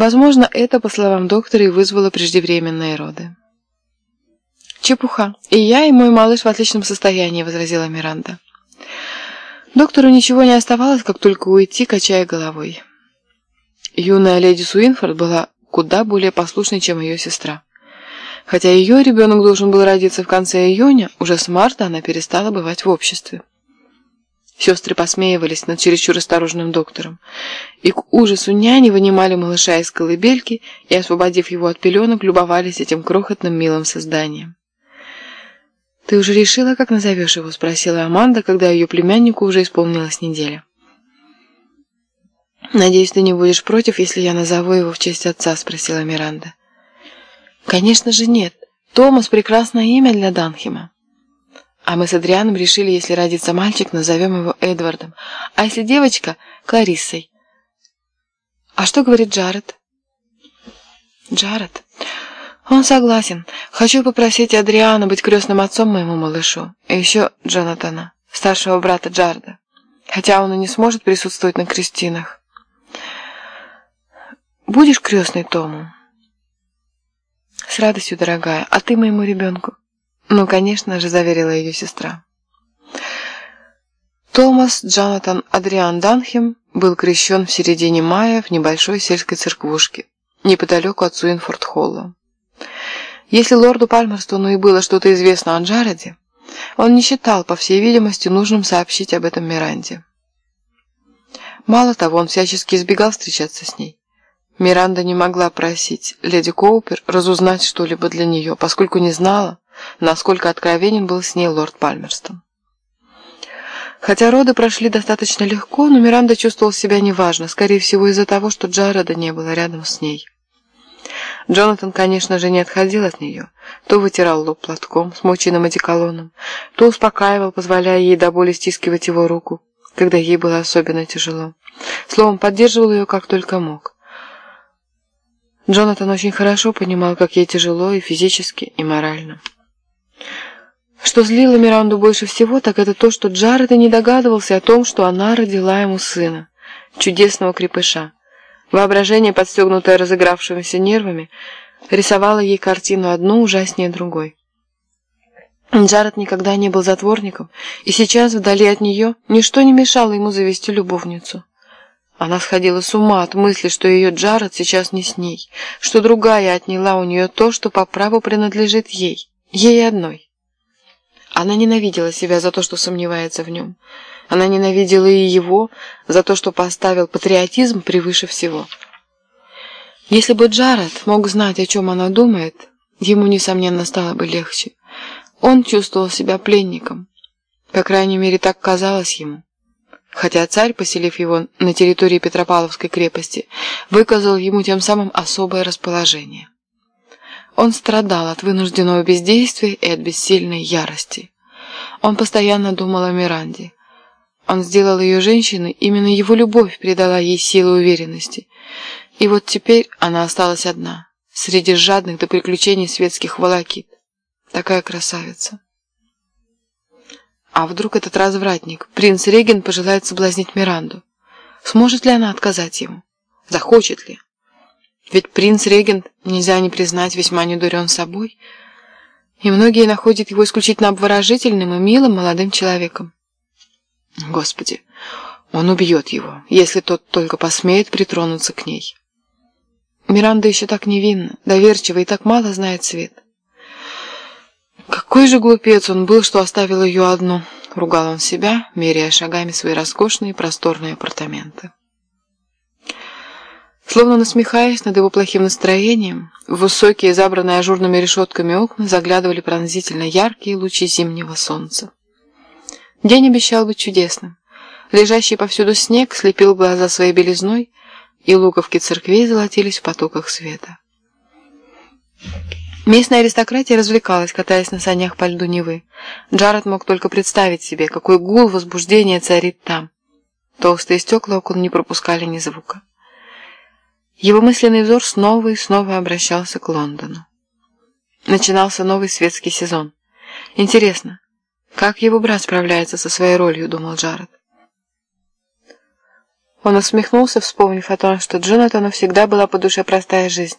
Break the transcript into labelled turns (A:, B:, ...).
A: Возможно, это, по словам доктора, и вызвало преждевременные роды. «Чепуха. И я, и мой малыш в отличном состоянии», — возразила Миранда. Доктору ничего не оставалось, как только уйти, качая головой. Юная леди Суинфорд была куда более послушной, чем ее сестра. Хотя ее ребенок должен был родиться в конце июня, уже с марта она перестала бывать в обществе. Сестры посмеивались над чересчур осторожным доктором, и к ужасу няни вынимали малыша из колыбельки и, освободив его от пеленок, любовались этим крохотным милым созданием. «Ты уже решила, как назовешь его?» – спросила Аманда, когда ее племяннику уже исполнилась неделя. «Надеюсь, ты не будешь против, если я назову его в честь отца?» – спросила Миранда. «Конечно же нет. Томас – прекрасное имя для Данхема. А мы с Адрианом решили, если родится мальчик, назовем его Эдвардом, а если девочка – Клариссой. А что говорит Джаред?» «Джаред?» «Он согласен. Хочу попросить Адриана быть крестным отцом моему малышу. И еще Джонатана, старшего брата Джарда. Хотя он и не сможет присутствовать на крестинах. Будешь крестной Тому?» «С радостью, дорогая. А ты моему ребенку?» «Ну, конечно же», — заверила ее сестра. Томас Джонатан Адриан Данхем был крещен в середине мая в небольшой сельской церквушке, неподалеку от Суинфорд-Холла. Если лорду Пальмерстону и было что-то известно о Джареде, он не считал, по всей видимости, нужным сообщить об этом Миранде. Мало того, он всячески избегал встречаться с ней. Миранда не могла просить леди Коупер разузнать что-либо для нее, поскольку не знала, насколько откровенен был с ней лорд Пальмерстон. Хотя роды прошли достаточно легко, но Миранда чувствовала себя неважно, скорее всего из-за того, что Джареда не было рядом с ней. Джонатан, конечно же, не отходил от нее. То вытирал лоб платком, смоченным одеколоном, то успокаивал, позволяя ей до боли стискивать его руку, когда ей было особенно тяжело. Словом, поддерживал ее как только мог. Джонатан очень хорошо понимал, как ей тяжело и физически, и морально. Что злило Миранду больше всего, так это то, что Джаред и не догадывался о том, что она родила ему сына, чудесного крепыша. Воображение, подстегнутое разыгравшимися нервами, рисовало ей картину одну ужаснее другой. Джаред никогда не был затворником, и сейчас, вдали от нее, ничто не мешало ему завести любовницу. Она сходила с ума от мысли, что ее Джаред сейчас не с ней, что другая отняла у нее то, что по праву принадлежит ей, ей одной. Она ненавидела себя за то, что сомневается в нем. Она ненавидела и его за то, что поставил патриотизм превыше всего. Если бы Джаред мог знать, о чем она думает, ему, несомненно, стало бы легче. Он чувствовал себя пленником. По крайней мере, так казалось ему хотя царь, поселив его на территории Петропавловской крепости, выказал ему тем самым особое расположение. Он страдал от вынужденного бездействия и от бессильной ярости. Он постоянно думал о Миранде. Он сделал ее женщиной, именно его любовь придала ей силу уверенности. И вот теперь она осталась одна, среди жадных до приключений светских волокит. Такая красавица. А вдруг этот развратник, принц Реген, пожелает соблазнить Миранду? Сможет ли она отказать ему? Захочет ли? Ведь принц Регент, нельзя не признать, весьма недурен собой, и многие находят его исключительно обворожительным и милым молодым человеком. Господи, он убьет его, если тот только посмеет притронуться к ней. Миранда еще так невинна, доверчива и так мало знает свет. Какой же глупец он был, что оставил ее одну, ругал он себя, меряя шагами свои роскошные просторные апартаменты. Словно насмехаясь над его плохим настроением, в высокие, забранные ажурными решетками окна заглядывали пронзительно яркие лучи зимнего солнца. День обещал быть чудесным. Лежащий повсюду снег слепил глаза своей белизной, и луковки церквей золотились в потоках света. Местная аристократия развлекалась, катаясь на санях по льду Невы. Джаред мог только представить себе, какой гул возбуждения царит там. Толстые стекла окон не пропускали ни звука. Его мысленный взор снова и снова обращался к Лондону. Начинался новый светский сезон. Интересно, как его брат справляется со своей ролью, думал Джаред. Он усмехнулся, вспомнив о том, что Джонатану всегда была по душе простая жизнь.